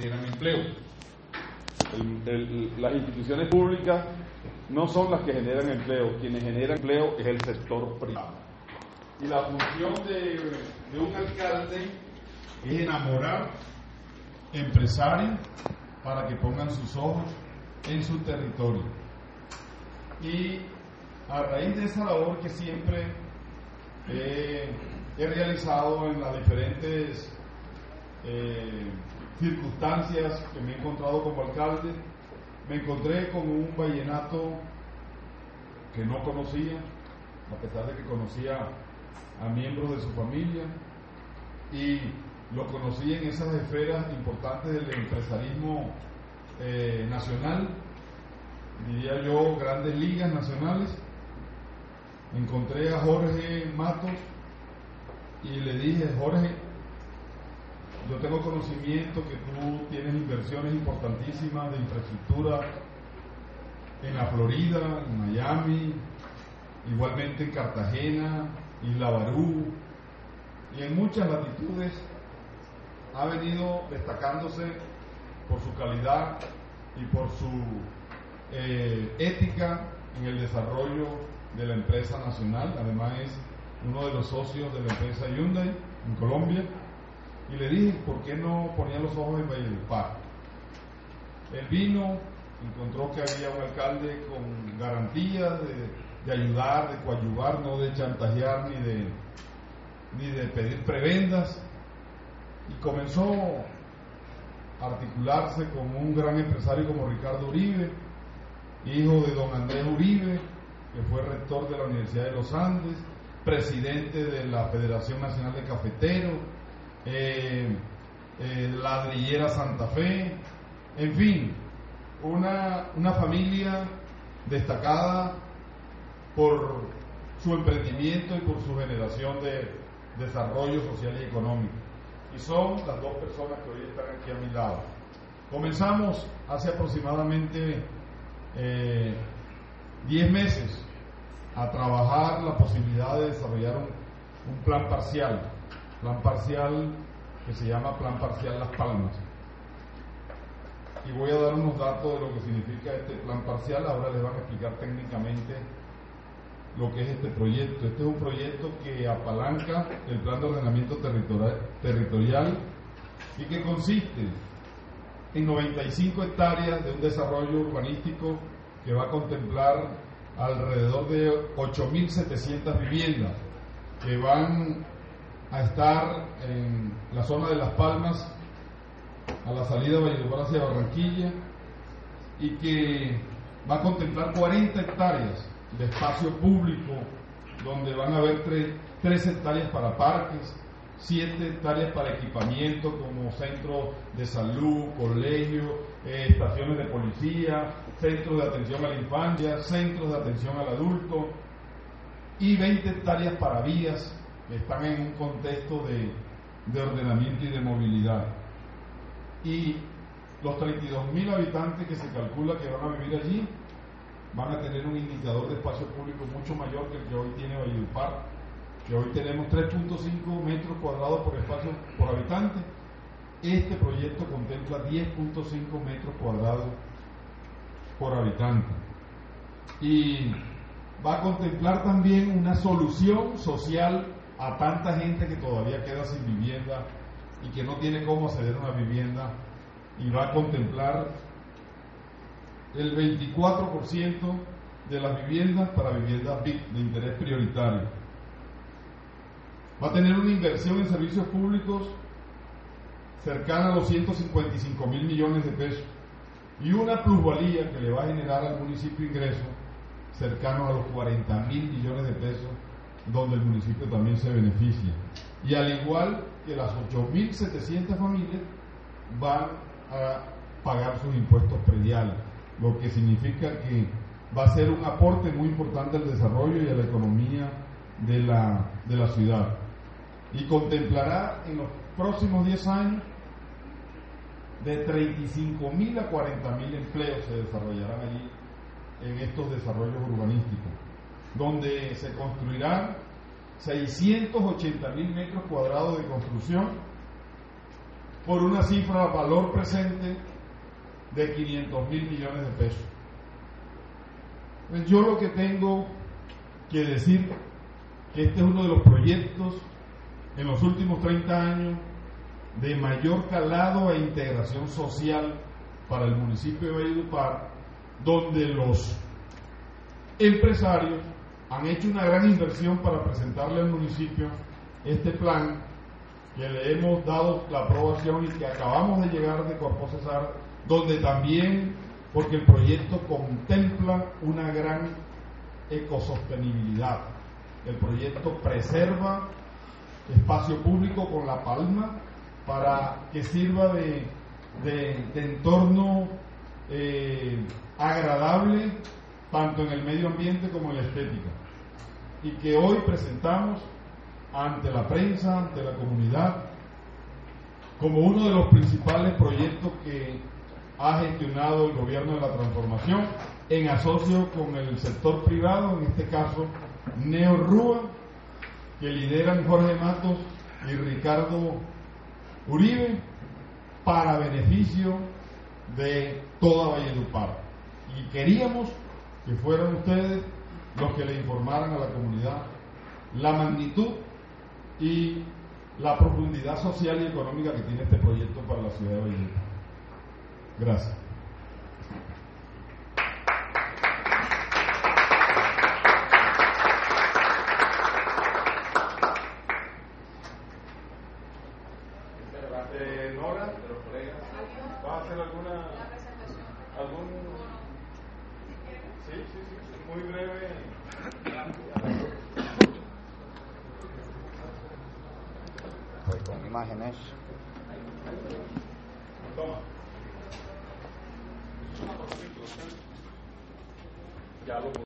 generan empleo. las instituciones públicas no son las que generan empleo, quienes generan empleo es el sector privado. Y la función de, un alcalde es enamorar empresarios para que pongan sus ojos en su territorio. Y a raíz de esa labor que siempre he, realizado en las diferentes eh, circunstancias que me he encontrado como alcalde, me encontré con un vallenato que no conocía, a pesar de que conocía a miembros de su familia, y lo conocí en esas esferas importantes del empresarismo eh, nacional, diría yo, grandes ligas nacionales. Encontré a Jorge Matos y le dije, Jorge, yo tengo conocimiento que tú tienes inversiones importantísimas de infraestructura en la Florida, en Miami, igualmente en Cartagena, Isla Barú y en muchas latitudes ha venido destacándose por su calidad y por su eh, ética en el desarrollo de la empresa nacional. Además es uno de los socios de la empresa Hyundai en Colombia. Y le dije, ¿por qué no ponía los ojos en Valledupar? Él vino, encontró que había un alcalde con garantías de, ayudar, de coadyuvar, no de chantajear ni de, ni de pedir prebendas y comenzó a articularse con un gran empresario como Ricardo Uribe, hijo de don Andrés Uribe, que fue rector de la Universidad de los Andes, presidente de la Federación Nacional de Cafeteros, eh, eh, Ladrillera Santa Fe, en fin, una, una familia destacada por su emprendimiento y por su generación de desarrollo social y económico y son las dos personas que hoy están aquí a mi lado. Comenzamos hace aproximadamente 10 eh, meses a trabajar la posibilidad de desarrollar un, un, plan parcial, plan parcial que se llama Plan Parcial Las Palmas. Y voy a dar unos datos de lo que significa este plan parcial, ahora les van a explicar técnicamente lo que es este proyecto. Este es un proyecto que apalanca el plan de ordenamiento territorial, y que consiste en 95 hectáreas de un desarrollo urbanístico que va a contemplar alrededor de 8.700 viviendas que van a estar en la zona de Las Palmas, a la salida de hacia Barranquilla, y que va a contemplar 40 hectáreas de espacio público, donde van a haber tres, hectáreas para parques, siete hectáreas para equipamiento como centros de salud, colegio, eh, estaciones de policía, centros de atención a la infancia, centros de atención al adulto y 20 hectáreas para vías están en un contexto de, de ordenamiento y de movilidad. Y los 32 mil habitantes que se calcula que van a vivir allí van a tener un indicador de espacio público mucho mayor que el que hoy tiene Valledupar, que hoy tenemos 3.5 metros cuadrados por espacio por habitante. Este proyecto contempla 10.5 metros cuadrados por habitante. Y va a contemplar también una solución social a tanta gente que todavía queda sin vivienda y que no tiene cómo acceder a una vivienda y va a contemplar el 24% de las viviendas para viviendas de interés prioritario. Va a tener una inversión en servicios públicos cercana a los 155 mil millones de pesos y una plusvalía que le va a generar al municipio ingresos cercanos a los 40 mil millones de pesos, donde el municipio también se beneficia. Y al igual que las 8.700 familias van a pagar sus impuestos prediales lo que significa que va a ser un aporte muy importante al desarrollo y a la economía de la, de la ciudad. Y contemplará en los próximos 10 años de 35 mil a 40 mil empleos se desarrollarán allí en estos desarrollos urbanísticos, donde se construirán 680 mil metros cuadrados de construcción por una cifra valor presente de 500 mil millones de pesos. Pues yo lo que tengo que decir que este es uno de los proyectos en los últimos 30 años de mayor calado e integración social para el municipio de Valledupar, donde los empresarios han hecho una gran inversión para presentarle al municipio este plan que le hemos dado la aprobación y que acabamos de llegar de Corpo Cesar, donde también, porque el proyecto contempla una gran ecosostenibilidad. El proyecto preserva espacio público con la palma para que sirva de, entorno eh, agradable tanto en el medio ambiente como en la estética. Y que hoy presentamos ante la prensa, ante la comunidad, como uno de los principales proyectos que ha gestionado el gobierno de la transformación en asocio con el sector privado, en este caso Neo Rúa, que lideran Jorge Matos y Ricardo Uribe, para beneficio de toda Valledupar. Y queríamos que fueran ustedes los que le informaran a la comunidad la magnitud y la profundidad social y económica que tiene este proyecto para la ciudad de Valledupar. Gracias. Eh, Nora, de los colegas, ¿va a hacer alguna algún sí, sí, sí, muy breve? Pues con imágenes. Toma. Ya lo